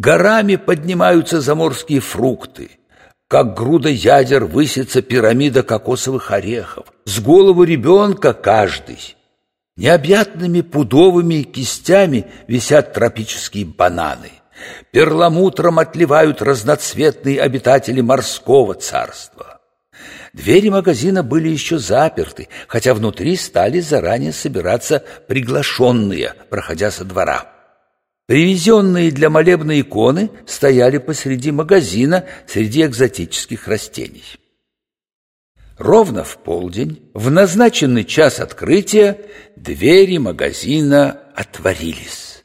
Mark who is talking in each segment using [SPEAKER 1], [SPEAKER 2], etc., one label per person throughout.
[SPEAKER 1] Горами поднимаются заморские фрукты, как груда ядер высится пирамида кокосовых орехов, с голову ребенка каждый. Необъятными пудовыми кистями висят тропические бананы. Перламутром отливают разноцветные обитатели морского царства. Двери магазина были еще заперты, хотя внутри стали заранее собираться приглашенные, проходя со двора. Привезенные для молебной иконы стояли посреди магазина среди экзотических растений. Ровно в полдень, в назначенный час открытия, двери магазина отворились.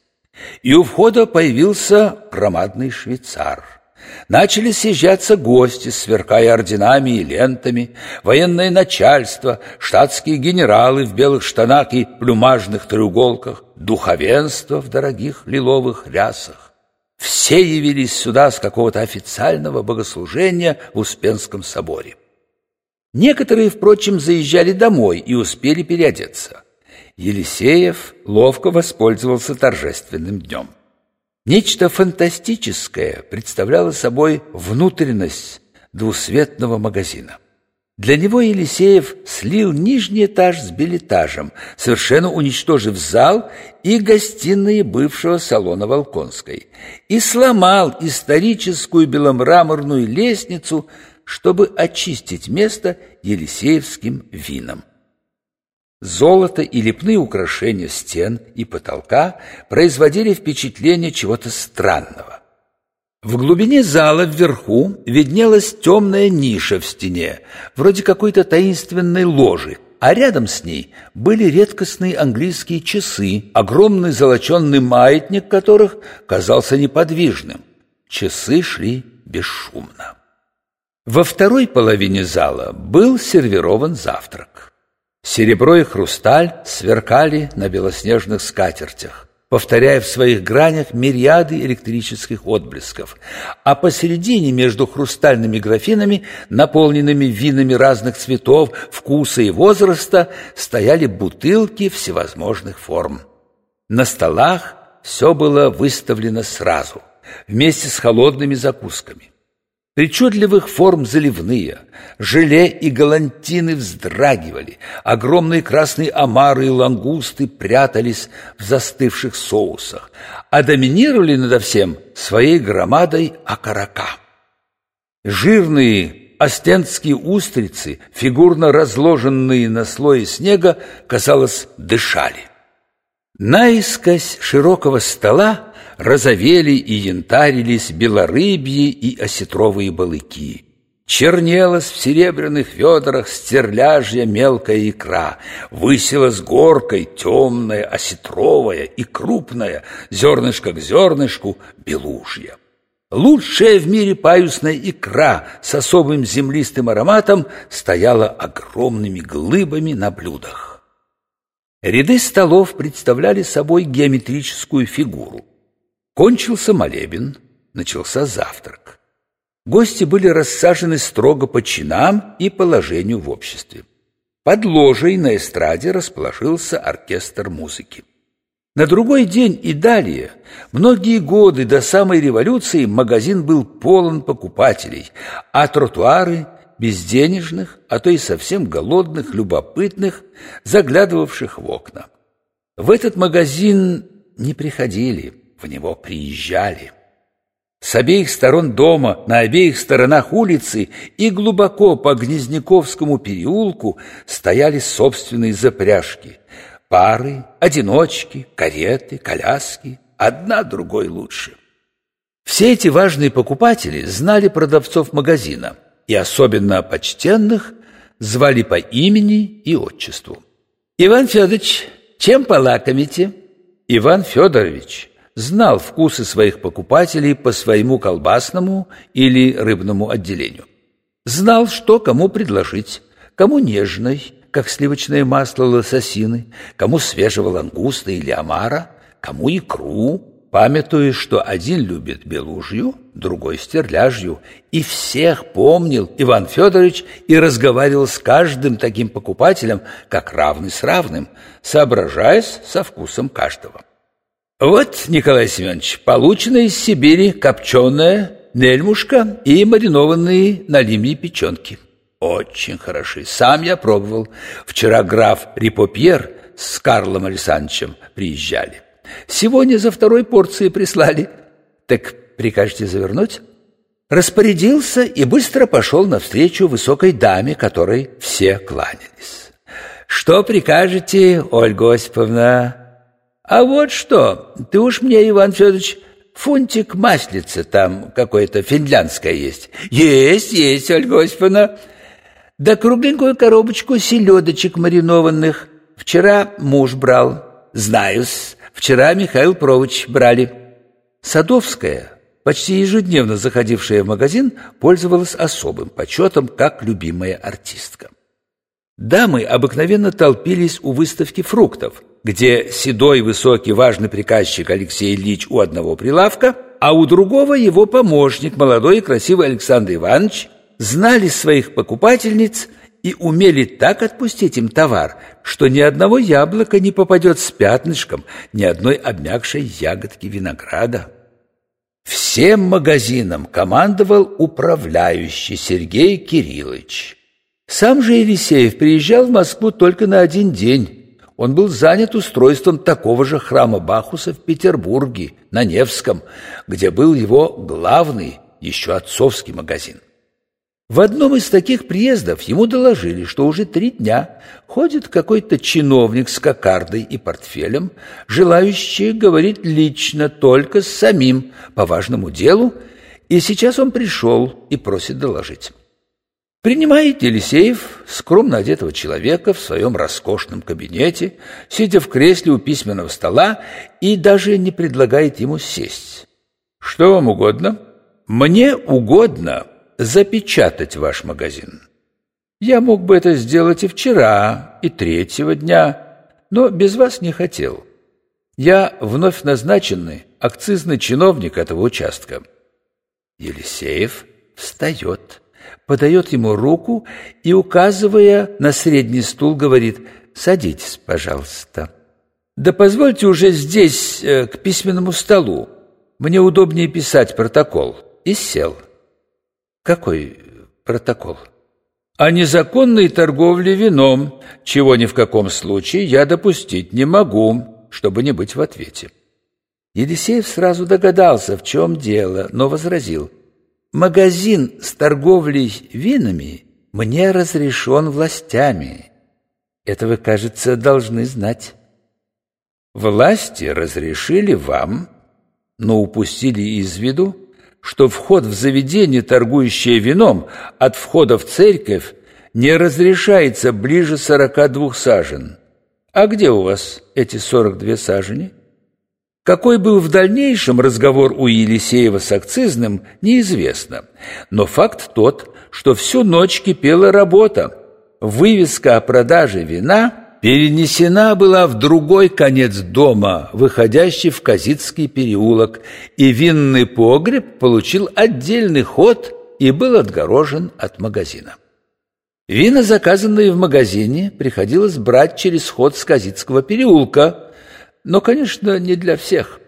[SPEAKER 1] И у входа появился громадный швейцар. Начали съезжаться гости, сверкая орденами и лентами, военное начальство, штатские генералы в белых штанах и плюмажных треуголках, духовенство в дорогих лиловых рясах. Все явились сюда с какого-то официального богослужения в Успенском соборе. Некоторые, впрочем, заезжали домой и успели переодеться. Елисеев ловко воспользовался торжественным днем. Нечто фантастическое представляло собой внутренность двусветного магазина. Для него Елисеев слил нижний этаж с билетажем, совершенно уничтожив зал и гостиные бывшего салона Волконской, и сломал историческую беломраморную лестницу, чтобы очистить место елисеевским вином. Золото и лепные украшения стен и потолка производили впечатление чего-то странного. В глубине зала вверху виднелась темная ниша в стене, вроде какой-то таинственной ложи, а рядом с ней были редкостные английские часы, огромный золоченный маятник которых казался неподвижным. Часы шли бесшумно. Во второй половине зала был сервирован завтрак. Серебро и хрусталь сверкали на белоснежных скатертях, повторяя в своих гранях мириады электрических отблесков, а посередине между хрустальными графинами, наполненными винами разных цветов, вкуса и возраста, стояли бутылки всевозможных форм. На столах все было выставлено сразу, вместе с холодными закусками. Причудливых форм заливные, желе и галантины вздрагивали, огромные красные омары и лангусты прятались в застывших соусах, а доминировали надо всем своей громадой окорока. Жирные остенские устрицы, фигурно разложенные на слое снега, казалось, дышали. Наискось широкого стола розовели и янтарились белорыбьи и осетровые балыки. Чернелась в серебряных ведрах стерляжья мелкая икра, высилась горкой темная, осетровая и крупная, зернышко к зернышку белужья. Лучшая в мире паюсная икра с особым землистым ароматом стояла огромными глыбами на блюдах. Ряды столов представляли собой геометрическую фигуру. Кончился молебен, начался завтрак. Гости были рассажены строго по чинам и положению в обществе. Под ложей на эстраде расположился оркестр музыки. На другой день и далее, многие годы до самой революции, магазин был полон покупателей, а тротуары безденежных, а то и совсем голодных, любопытных, заглядывавших в окна. В этот магазин не приходили, в него приезжали. С обеих сторон дома, на обеих сторонах улицы и глубоко по Гнезняковскому переулку стояли собственные запряжки. Пары, одиночки, кареты, коляски, одна другой лучше. Все эти важные покупатели знали продавцов магазина и особенно почтенных звали по имени и отчеству. «Иван Федорович, чем полакомите?» «Иван Федорович, знал вкусы своих покупателей по своему колбасному или рыбному отделению. Знал, что кому предложить, кому нежной, как сливочное масло лососины, кому свежего лангуста или омара, кому икру, памятуя, что один любит белужью, другой стерляжью, и всех помнил Иван Федорович и разговаривал с каждым таким покупателем, как равный с равным, соображаясь со вкусом каждого. Вот, Николай Семенович, получено из Сибири копченая нельмушка и маринованные на лимне печенки. Очень хороши. Сам я пробовал. Вчера граф Рипопьер с Карлом Александровичем приезжали. Сегодня за второй порцией прислали. Так прикажете завернуть? Распорядился и быстро пошел навстречу высокой даме, которой все кланялись. Что прикажете, Ольга Осиповна? А вот что, ты уж мне, Иван Федорович, фунтик маслица там какое-то финляндское есть. Есть, есть, Ольга Осиповна. Да кругленькую коробочку селедочек маринованных. Вчера муж брал. Знаю-с, вчера Михаил Прович брали. Садовская, почти ежедневно заходившая в магазин, пользовалась особым почетом как любимая артистка. Дамы обыкновенно толпились у выставки фруктов – где седой, высокий, важный приказчик Алексей Ильич у одного прилавка, а у другого его помощник, молодой и красивый Александр Иванович, знали своих покупательниц и умели так отпустить им товар, что ни одного яблока не попадет с пятнышком, ни одной обмякшей ягодки винограда. Всем магазином командовал управляющий Сергей Кириллович. Сам же Елисеев приезжал в Москву только на один день, он был занят устройством такого же храма Бахуса в Петербурге, на Невском, где был его главный, еще отцовский магазин. В одном из таких приездов ему доложили, что уже три дня ходит какой-то чиновник с кокардой и портфелем, желающий говорить лично только с самим по важному делу, и сейчас он пришел и просит доложить. Принимает Елисеев скромно одетого человека в своем роскошном кабинете, сидя в кресле у письменного стола и даже не предлагает ему сесть. «Что вам угодно?» «Мне угодно запечатать ваш магазин. Я мог бы это сделать и вчера, и третьего дня, но без вас не хотел. Я вновь назначенный акцизный чиновник этого участка». Елисеев встает подает ему руку и, указывая на средний стул, говорит «Садитесь, пожалуйста». «Да позвольте уже здесь, э, к письменному столу. Мне удобнее писать протокол». И сел. «Какой протокол?» «О незаконной торговле вином, чего ни в каком случае я допустить не могу, чтобы не быть в ответе». Елисеев сразу догадался, в чем дело, но возразил – Магазин с торговлей винами мне разрешен властями. Это вы, кажется, должны знать. Власти разрешили вам, но упустили из виду, что вход в заведение, торгующее вином, от входа в церковь не разрешается ближе сорока двух сажен. А где у вас эти сорок две сажени? Какой был в дальнейшем разговор у Елисеева с акцизным, неизвестно. Но факт тот, что всю ночь кипела работа. Вывеска о продаже вина перенесена была в другой конец дома, выходящий в Казицкий переулок, и винный погреб получил отдельный ход и был отгорожен от магазина. Вина, заказанные в магазине, приходилось брать через ход с Казицкого переулка – но, конечно, не для всех.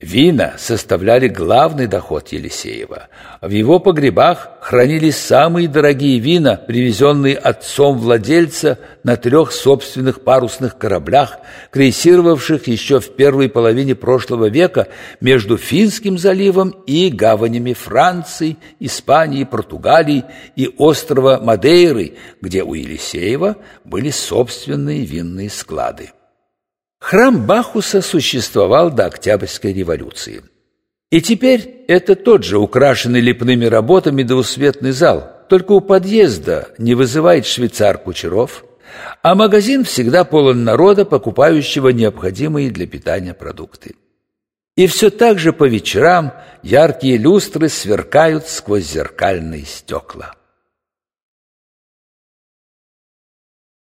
[SPEAKER 1] Вина составляли главный доход Елисеева. В его погребах хранились самые дорогие вина, привезенные отцом владельца на трех собственных парусных кораблях, крейсировавших еще в первой половине прошлого века между Финским заливом и гаванями Франции, Испании, Португалии и острова Мадейры, где у Елисеева были собственные винные склады. Храм Бахуса существовал до Октябрьской революции. И теперь это тот же украшенный лепными работами двусветный зал, только у подъезда не вызывает швейцар Кучеров, а магазин всегда полон народа, покупающего необходимые для питания продукты. И все так же по вечерам яркие люстры сверкают сквозь зеркальные стекла.